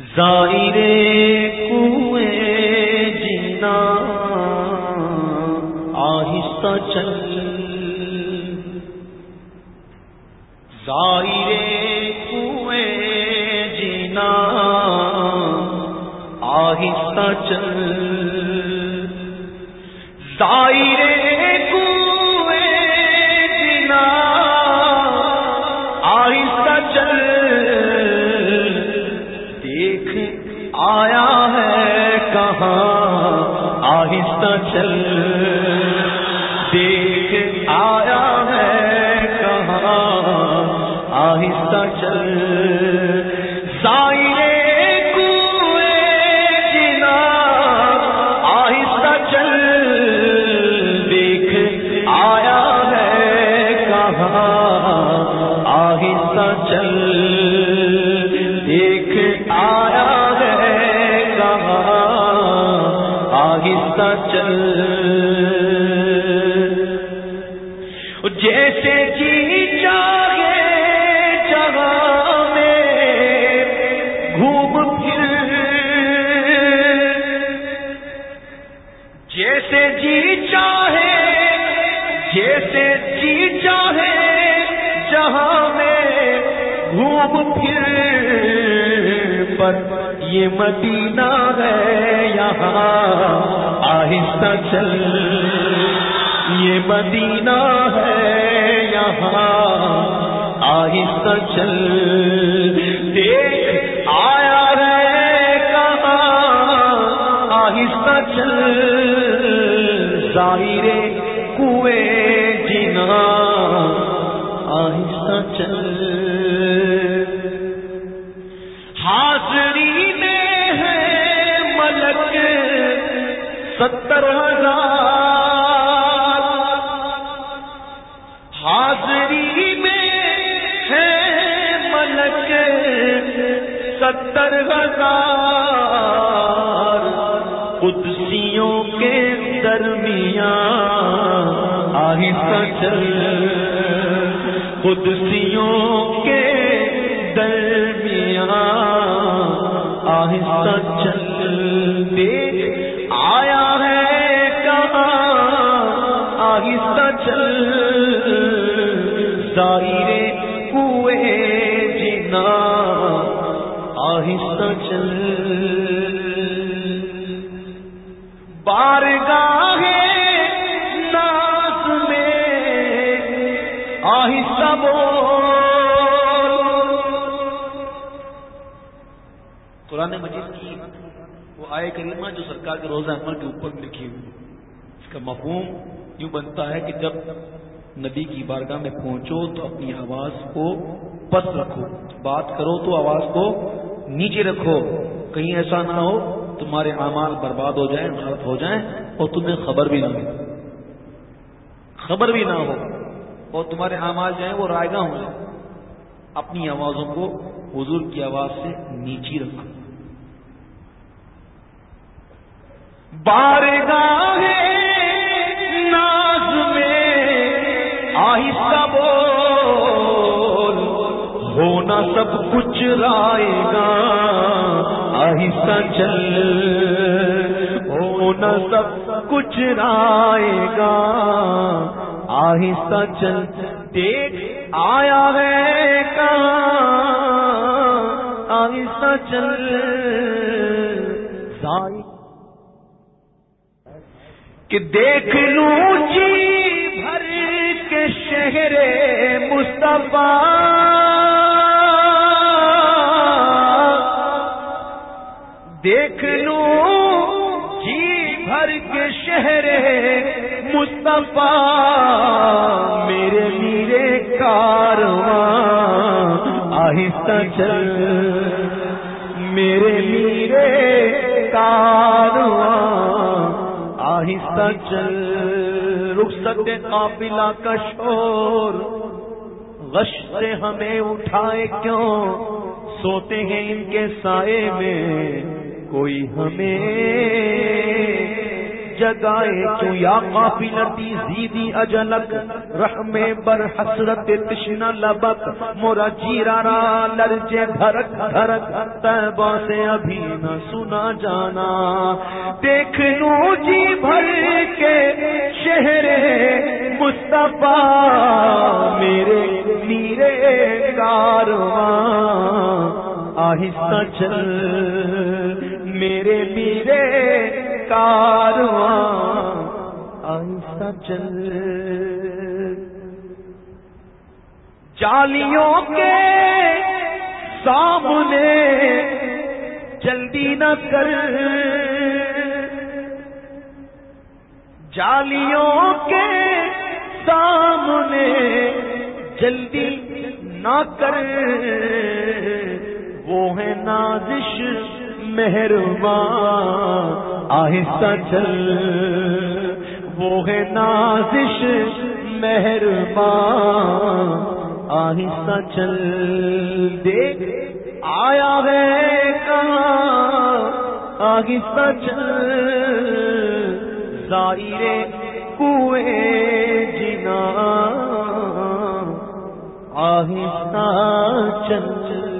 ظاہرے کنویں جینا آہستہ چل۔ ظاہرے کنویں جینا آہستہ چل۔ ظاہرے آہستہ چل۔ دیکھ آیا ہے کہاں؟ آہستہ چل۔ چل جیسے جی چاہے جگہ میں گھوم پھر۔ جیسے جی چاہے، جیسے جی چاہے جہاں میں گھوم پھر۔ پر یہ مدینہ ہے یہاں۔ آہستہ چل، یہ مدینہ ہے یہاں، آہستہ چل۔ دیکھ، آیا ہے کہاں؟ آہستہ چل۔ ظاہر کنویں جنا۔ آہستہ چل۔ ستر حاضری میں ہے ملک ستر ہزار۔ قدسیوں کے درمیان آہستہ چل۔ قدسیوں کے درمیان آہستہ چل۔ دیکھ، آیا ہے کہاں؟ آہستہ چل۔ ظاہر کوئے جنا۔ آہستہ چل۔ بار گاہ ناس میں آہستہ بول۔ قرآن مجید کی وہ آئے کریمہ جو سرکار کے روزہ عمل کے اوپر لکھی ہوئی اس کا مفہوم یوں بنتا ہے کہ جب نبی کی بارگاہ میں پہنچو تو اپنی آواز کو پس رکھو۔ بات کرو تو آواز کو نیچے رکھو۔ کہیں ایسا نہ ہو، تمہارے اعمال برباد ہو جائیں، غلط ہو جائیں اور تمہیں خبر بھی نہ ملے خبر بھی نہ ہو اور تمہارے اعمال جو ہیں وہ رائے گاہ ہو جائیں اپنی آوازوں کو حضور کی آواز سے نیچی رکھو۔ بارگاہ سب کچھ رائے گا، آہستہ چل۔ ہونا سب کچھ رائے گا، آہستہ چل۔ دیکھ، آیا ہے کہاں؟ آہستہ چل۔ کہ دیکھ لوں جی بھر کے شہر مصطفیٰ۔ دیکھ لوں جی بھر کے شہر مصطفیٰ، میرے میرے کارواں آہستہ چل۔ میرے میرے کارواں آہستہ چل۔ رخصت قافلہ کا شور، غش سے ہمیں اٹھائے کیوں؟ سوتے ہیں ان کے سائے میں۔ کوئی ہمیں جگائے کیوں یا قافلتی زیدی اجلک، رحم بر حسرت تشنا لبک، مورا جیرا را لرجے دھرک دھرک تیبا سے ابھی نہ سنا جانا۔ دیکھ لوں جی بھر کے شہر مصطفیٰ، میرے میرے کارواں آہستہ چل۔ میرے میرے کارواں آہستہ چل جالیوں کے سامنے جلدی نہ کر۔ جالیوں کے سامنے جلدی نہ کر۔ وہ ہے نازش مہربان، آہستہ چل۔ وہ ہے نازش، مہربان، آہستہ چل۔ دیکھ، آیا ہے کہاں؟ آہستہ چل۔ ظاہرے کوئے جنا آہستہ چل۔